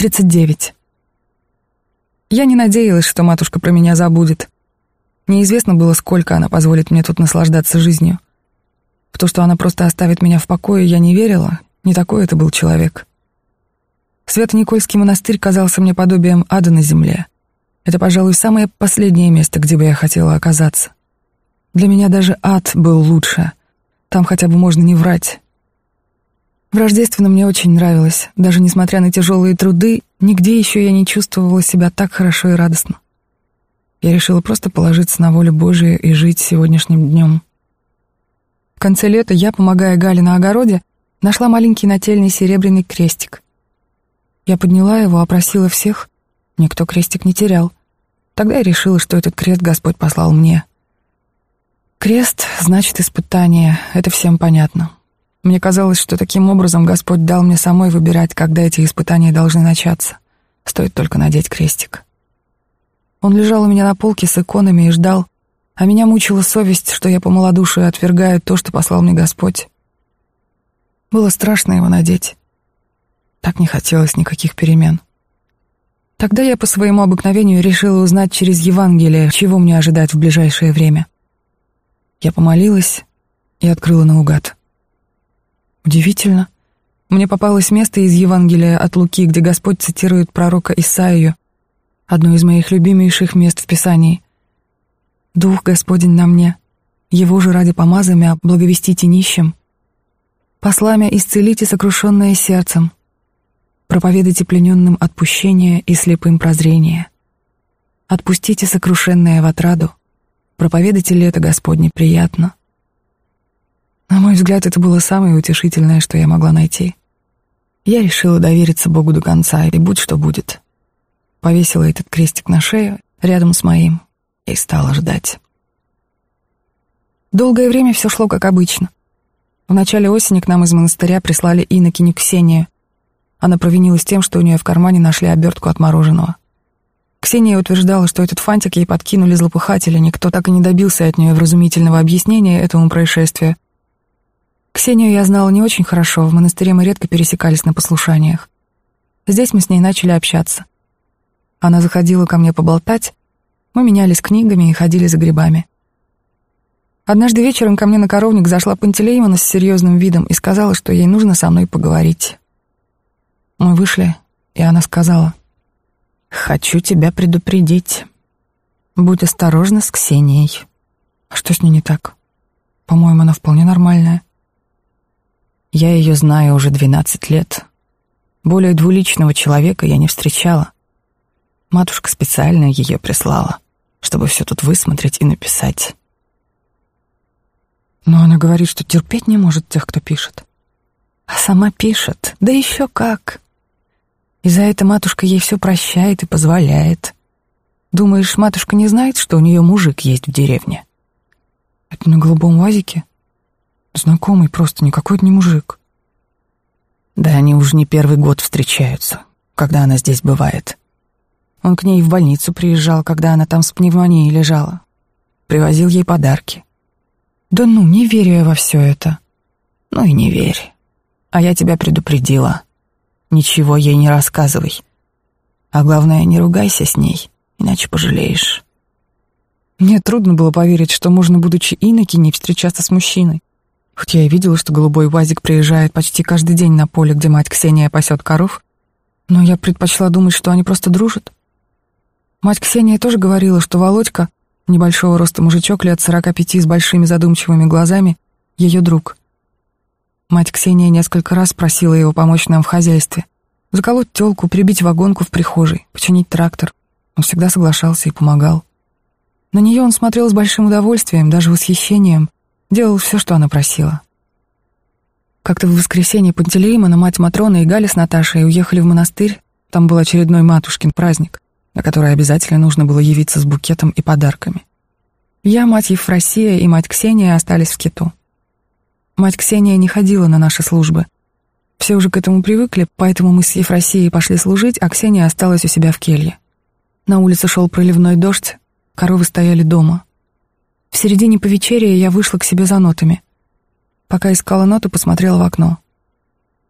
39. Я не надеялась, что матушка про меня забудет. Неизвестно было, сколько она позволит мне тут наслаждаться жизнью. В то, что она просто оставит меня в покое, я не верила. Не такой это был человек. Свято-Никольский монастырь казался мне подобием ада на земле. Это, пожалуй, самое последнее место, где бы я хотела оказаться. Для меня даже ад был лучше. Там хотя бы можно не врать. В Рождественно мне очень нравилось. Даже несмотря на тяжелые труды, нигде еще я не чувствовала себя так хорошо и радостно. Я решила просто положиться на волю Божию и жить сегодняшним днем. В конце лета я, помогая Гале на огороде, нашла маленький нательный серебряный крестик. Я подняла его, опросила всех. Никто крестик не терял. Тогда я решила, что этот крест Господь послал мне. Крест значит испытание, это всем понятно. Мне казалось, что таким образом Господь дал мне самой выбирать, когда эти испытания должны начаться. Стоит только надеть крестик. Он лежал у меня на полке с иконами и ждал, а меня мучила совесть, что я по малодушию отвергаю то, что послал мне Господь. Было страшно его надеть. Так не хотелось никаких перемен. Тогда я по своему обыкновению решила узнать через Евангелие, чего мне ожидать в ближайшее время. Я помолилась и открыла наугад. Удивительно. Мне попалось место из Евангелия от Луки, где Господь цитирует пророка Исаию, одно из моих любимейших мест в Писании. «Дух Господень на мне, Его же ради помазания благовестите нищим, посламя исцелите сокрушенное сердцем, проповедайте плененным отпущение и слепым прозрение, отпустите сокрушенное в отраду, проповедайте лето Господне приятно». На мой взгляд, это было самое утешительное, что я могла найти. Я решила довериться Богу до конца, и будь что будет. Повесила этот крестик на шею рядом с моим и стала ждать. Долгое время все шло как обычно. В начале осени к нам из монастыря прислали инокиню Ксению. Она провинилась тем, что у нее в кармане нашли обертку от мороженого. Ксения утверждала, что этот фантик ей подкинули злопыхатели, никто так и не добился от нее вразумительного объяснения этому происшествию — Ксению я знала не очень хорошо, в монастыре мы редко пересекались на послушаниях. Здесь мы с ней начали общаться. Она заходила ко мне поболтать, мы менялись книгами и ходили за грибами. Однажды вечером ко мне на коровник зашла Пантелеймона с серьезным видом и сказала, что ей нужно со мной поговорить. Мы вышли, и она сказала, «Хочу тебя предупредить. Будь осторожна с Ксенией». А что с ней не так? По-моему, она вполне нормальная. Я ее знаю уже двенадцать лет. Более двуличного человека я не встречала. Матушка специально ее прислала, чтобы все тут высмотреть и написать. Но она говорит, что терпеть не может тех, кто пишет. А сама пишет, да еще как. И за это матушка ей все прощает и позволяет. Думаешь, матушка не знает, что у нее мужик есть в деревне? Это на голубом вазике? Знакомый просто, никакой не мужик. Да они уже не первый год встречаются, когда она здесь бывает. Он к ней в больницу приезжал, когда она там с пневмонией лежала. Привозил ей подарки. Да ну, не верю я во все это. Ну и не верь. А я тебя предупредила. Ничего ей не рассказывай. А главное, не ругайся с ней, иначе пожалеешь. Мне трудно было поверить, что можно, будучи инокиней, встречаться с мужчиной. Хоть я и видела, что голубой УАЗик приезжает почти каждый день на поле, где мать Ксения пасет коров, но я предпочла думать, что они просто дружат. Мать Ксения тоже говорила, что Володька, небольшого роста мужичок лет сорока пяти с большими задумчивыми глазами, ее друг. Мать Ксения несколько раз просила его помочь нам в хозяйстве. Заколоть телку, прибить вагонку в прихожей, починить трактор. Он всегда соглашался и помогал. На нее он смотрел с большим удовольствием, даже восхищением, Делал все, что она просила. Как-то в воскресенье Пантелеймона, мать Матрона и Галя с Наташей уехали в монастырь. Там был очередной матушкин праздник, на который обязательно нужно было явиться с букетом и подарками. Я, мать Ефросия и мать Ксения остались в Киту. Мать Ксения не ходила на наши службы. Все уже к этому привыкли, поэтому мы с Ефросией пошли служить, а Ксения осталась у себя в келье. На улице шел проливной дождь, коровы стояли дома — в середине повечерия я вышла к себе за нотами. Пока искала ноты, посмотрела в окно.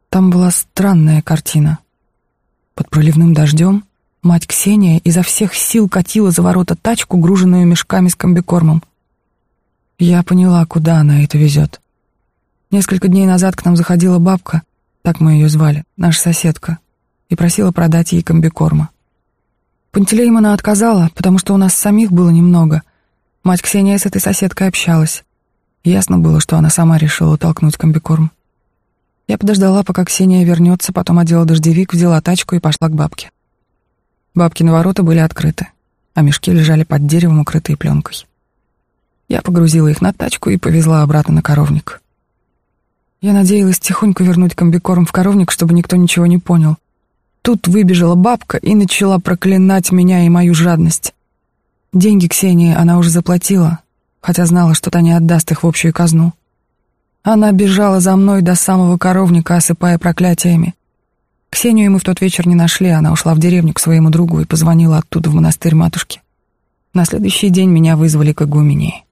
Там была странная картина. Под проливным дождем мать Ксения изо всех сил катила за ворота тачку, груженную мешками с комбикормом. Я поняла, куда она это везет. Несколько дней назад к нам заходила бабка, так мы ее звали, наша соседка, и просила продать ей комбикорма. Пантелеймона отказала, потому что у нас самих было немного. Мать Ксения с этой соседкой общалась. Ясно было, что она сама решила толкнуть комбикорм. Я подождала, пока Ксения вернется, потом одела дождевик, взяла тачку и пошла к бабке. Бабкины ворота были открыты, а мешки лежали под деревом, укрытые пленкой. Я погрузила их на тачку и повезла обратно на коровник. Я надеялась тихонько вернуть комбикорм в коровник, чтобы никто ничего не понял. Тут выбежала бабка и начала проклинать меня и мою жадность. Деньги Ксении она уже заплатила, хотя знала, что та не отдаст их в общую казну. Она бежала за мной до самого коровника, осыпая проклятиями. Ксению мы в тот вечер не нашли, она ушла в деревню к своему другу и позвонила оттуда в монастырь матушки. На следующий день меня вызвали к игумении.